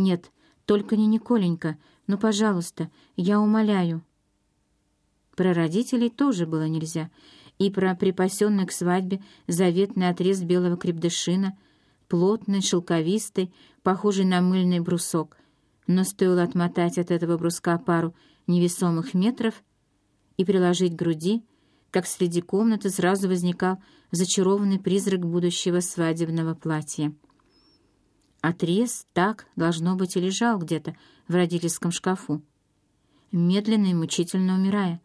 Нет, только не Николенька. Ну, пожалуйста, я умоляю». Про родителей тоже было нельзя. И про припасенный к свадьбе заветный отрез белого крепдышина, плотный, шелковистый, похожий на мыльный брусок. Но стоило отмотать от этого бруска пару невесомых метров и приложить к груди, как среди комнаты сразу возникал зачарованный призрак будущего свадебного платья. Отрез так, должно быть, и лежал где-то в родительском шкафу, медленно и мучительно умирая,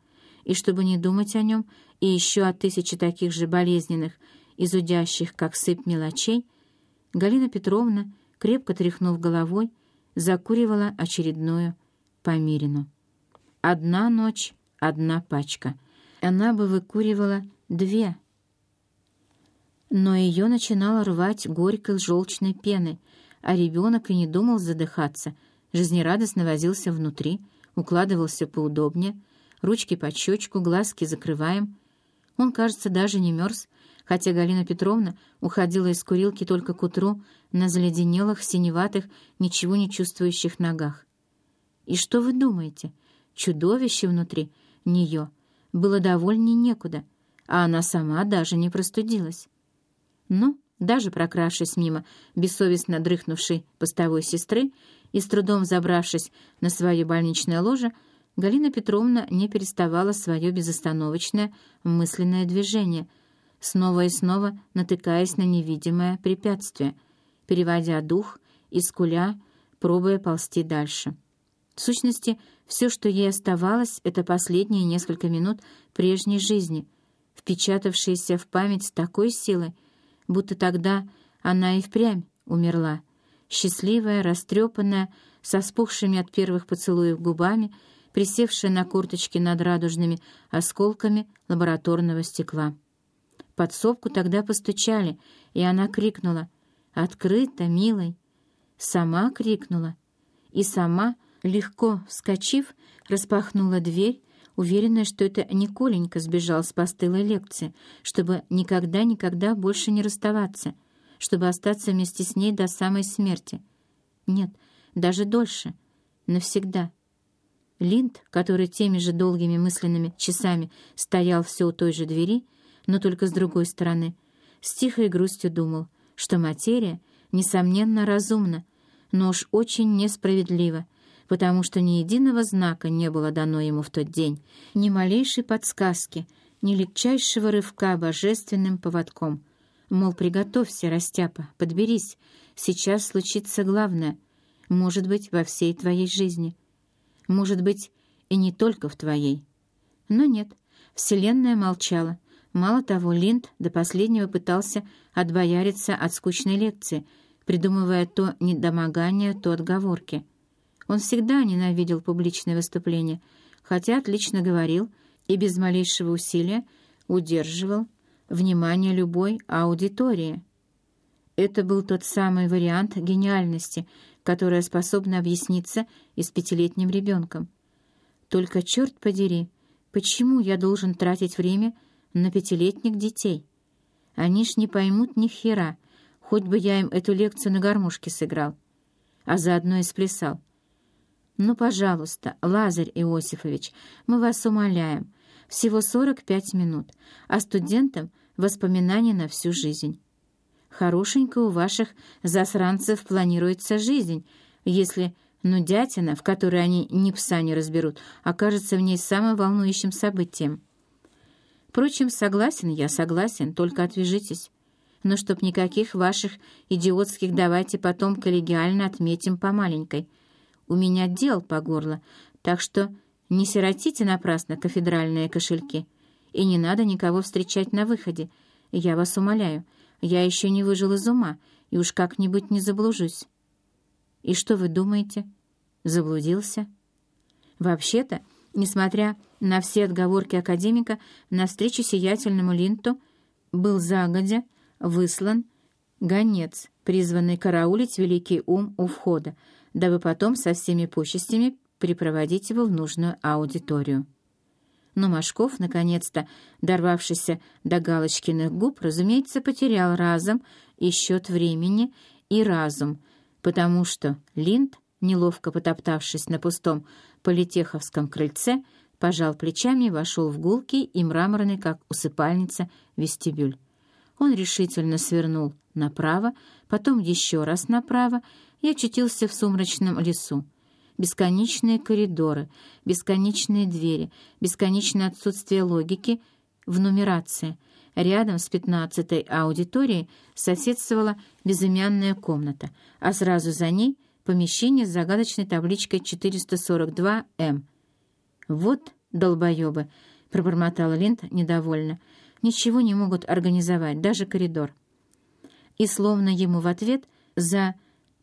и чтобы не думать о нем, и еще о тысяче таких же болезненных, изудящих, как сыпь мелочей, Галина Петровна, крепко тряхнув головой, закуривала очередную помирину. Одна ночь, одна пачка. Она бы выкуривала две. Но ее начинало рвать горькой желчной пеной, а ребенок и не думал задыхаться, жизнерадостно возился внутри, укладывался поудобнее, ручки под щечку, глазки закрываем. Он, кажется, даже не мерз, хотя Галина Петровна уходила из курилки только к утру на заледенелых, синеватых, ничего не чувствующих ногах. И что вы думаете? Чудовище внутри нее было довольней некуда, а она сама даже не простудилась. Ну, даже прокравшись мимо бессовестно дрыхнувшей постовой сестры и с трудом забравшись на свое больничное ложе, Галина Петровна не переставала свое безостановочное мысленное движение, снова и снова натыкаясь на невидимое препятствие, переводя дух и скуля, пробуя ползти дальше. В сущности, все, что ей оставалось, это последние несколько минут прежней жизни, впечатавшиеся в память с такой силой, будто тогда она и впрямь умерла, счастливая, растрепанная, со спухшими от первых поцелуев губами, присевшая на курточке над радужными осколками лабораторного стекла. Подсобку тогда постучали, и она крикнула «Открыто, милый!» Сама крикнула, и сама, легко вскочив, распахнула дверь, уверенная, что это Николенька сбежал с постылой лекции, чтобы никогда-никогда больше не расставаться, чтобы остаться вместе с ней до самой смерти. Нет, даже дольше, навсегда. Линд, который теми же долгими мысленными часами стоял все у той же двери, но только с другой стороны, с тихой грустью думал, что материя, несомненно, разумна, но уж очень несправедлива, потому что ни единого знака не было дано ему в тот день, ни малейшей подсказки, ни легчайшего рывка божественным поводком. Мол, приготовься, растяпа, подберись, сейчас случится главное, может быть, во всей твоей жизни. Может быть, и не только в твоей. Но нет, Вселенная молчала. Мало того, Линд до последнего пытался отбояриться от скучной лекции, придумывая то недомогание, то отговорки — он всегда ненавидел публичные выступления, хотя отлично говорил и без малейшего усилия удерживал внимание любой аудитории. Это был тот самый вариант гениальности, которая способна объясниться и с пятилетним ребенком. Только, черт подери, почему я должен тратить время на пятилетних детей? Они ж не поймут ни хера, хоть бы я им эту лекцию на гармошке сыграл, а заодно и сплясал. «Ну, пожалуйста, Лазарь Иосифович, мы вас умоляем. Всего 45 минут, а студентам воспоминания на всю жизнь. Хорошенько у ваших засранцев планируется жизнь, если нудятина, в которой они ни пса не разберут, окажется в ней самым волнующим событием. Впрочем, согласен я, согласен, только отвяжитесь. Но чтоб никаких ваших идиотских давайте потом коллегиально отметим по маленькой — у меня дел по горло, так что не сиротите напрасно кафедральные кошельки. И не надо никого встречать на выходе. Я вас умоляю, я еще не выжил из ума и уж как-нибудь не заблужусь. И что вы думаете? Заблудился? Вообще-то, несмотря на все отговорки академика, на встречу сиятельному Линту был загодя выслан гонец, призванный караулить великий ум у входа, дабы потом со всеми почестями припроводить его в нужную аудиторию. Но Машков, наконец-то, дорвавшийся до Галочкиных губ, разумеется, потерял разом и счет времени, и разум, потому что Линд неловко потоптавшись на пустом политеховском крыльце, пожал плечами и вошел в гулкий и мраморный, как усыпальница, вестибюль. Он решительно свернул направо, потом еще раз направо и очутился в сумрачном лесу. Бесконечные коридоры, бесконечные двери, бесконечное отсутствие логики в нумерации. Рядом с пятнадцатой аудиторией соседствовала безымянная комната, а сразу за ней помещение с загадочной табличкой 442-М. «Вот долбоебы!» — пробормотал Линд недовольно. «Ничего не могут организовать, даже коридор». И словно ему в ответ за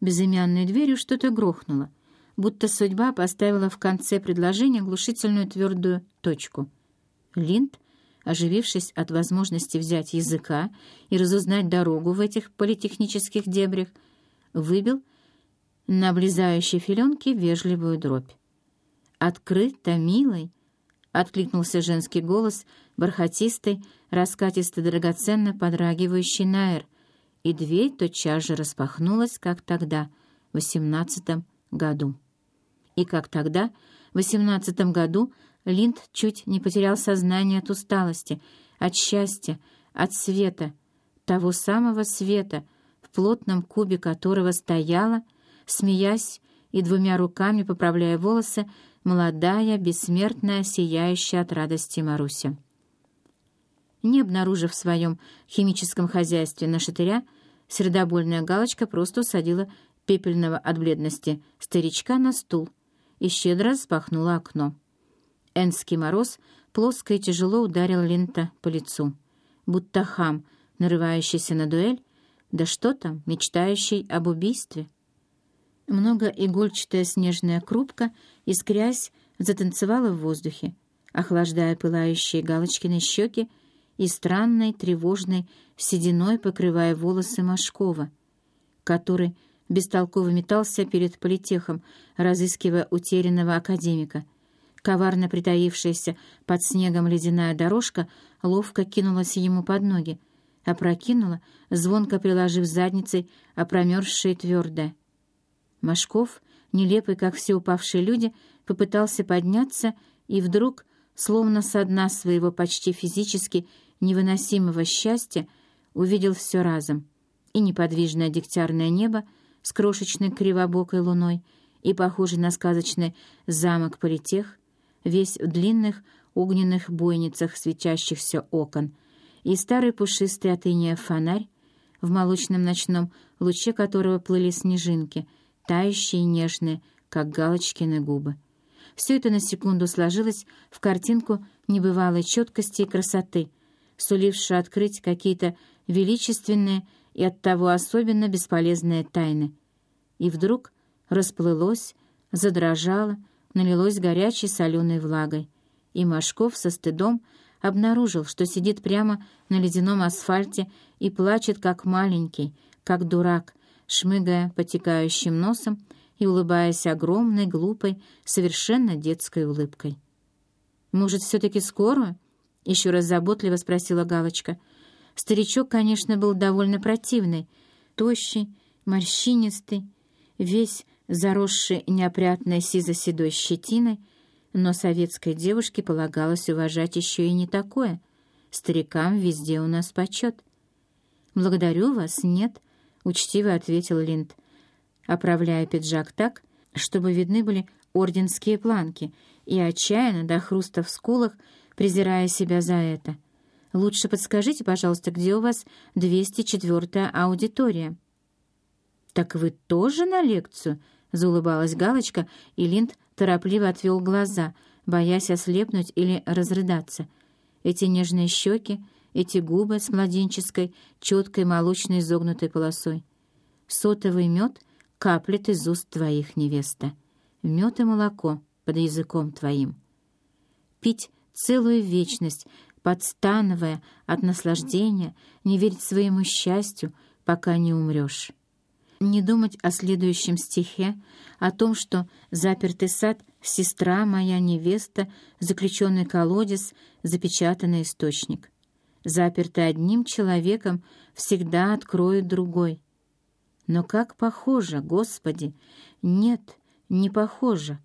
безымянной дверью что-то грохнуло, будто судьба поставила в конце предложения глушительную твердую точку. Линд, оживившись от возможности взять языка и разузнать дорогу в этих политехнических дебрях, выбил на облезающей филенке вежливую дробь. «Открыто, милый!» — откликнулся женский голос, бархатистый, раскатисто-драгоценно подрагивающий на «р», и дверь тотчас же распахнулась, как тогда, в восемнадцатом году. И как тогда, в восемнадцатом году, Линд чуть не потерял сознание от усталости, от счастья, от света, того самого света, в плотном кубе которого стояла, смеясь и двумя руками поправляя волосы, молодая, бессмертная, сияющая от радости Маруся. Не обнаружив в своем химическом хозяйстве нашатыря, сердобольная галочка просто усадила пепельного от бледности старичка на стул и щедро распахнула окно. Энский мороз плоско и тяжело ударил Линта по лицу, будто хам, нарывающийся на дуэль, да что там, мечтающий об убийстве. Многоигольчатая снежная крупка, искрясь, затанцевала в воздухе, охлаждая пылающие Галочкины щеки и странной тревожной сединой покрывая волосы Машкова, который бестолково метался перед политехом, разыскивая утерянного академика. Коварно притаившаяся под снегом ледяная дорожка ловко кинулась ему под ноги, опрокинула, звонко приложив задницей опромерзшее твердое. Машков, нелепый, как все упавшие люди, попытался подняться и вдруг, словно со дна своего почти физически невыносимого счастья, увидел все разом. И неподвижное дегтярное небо с крошечной кривобокой луной, и похожий на сказочный замок политех, весь в длинных огненных бойницах светящихся окон, и старый пушистый от фонарь, в молочном ночном луче которого плыли снежинки, тающие и нежные, как галочкины губы. Все это на секунду сложилось в картинку небывалой четкости и красоты, сулившую открыть какие-то величественные и оттого особенно бесполезные тайны. И вдруг расплылось, задрожало, налилось горячей соленой влагой, и Машков со стыдом обнаружил, что сидит прямо на ледяном асфальте и плачет, как маленький, как дурак, шмыгая потекающим носом и улыбаясь огромной, глупой, совершенно детской улыбкой. «Может, все-таки скорую?» — еще раз заботливо спросила Галочка. Старичок, конечно, был довольно противный, тощий, морщинистый, весь заросший неопрятной сизо-седой щетиной, но советской девушке полагалось уважать еще и не такое. Старикам везде у нас почет. «Благодарю вас, нет», — учтиво ответил Линд, оправляя пиджак так, чтобы видны были орденские планки, и отчаянно до хруста в скулах, презирая себя за это. «Лучше подскажите, пожалуйста, где у вас 204-я аудитория?» «Так вы тоже на лекцию?» — заулыбалась Галочка, и Линд торопливо отвел глаза, боясь ослепнуть или разрыдаться. Эти нежные щеки, эти губы с младенческой, четкой молочной изогнутой полосой. Сотовый мед каплет из уст твоих, невеста. Мед и молоко под языком твоим. Пить целую вечность, подстановая от наслаждения, не верить своему счастью, пока не умрешь не думать о следующем стихе, о том, что запертый сад — сестра моя, невеста, заключенный колодец, запечатанный источник. Запертый одним человеком всегда откроет другой. Но как похоже, Господи! Нет, не похоже,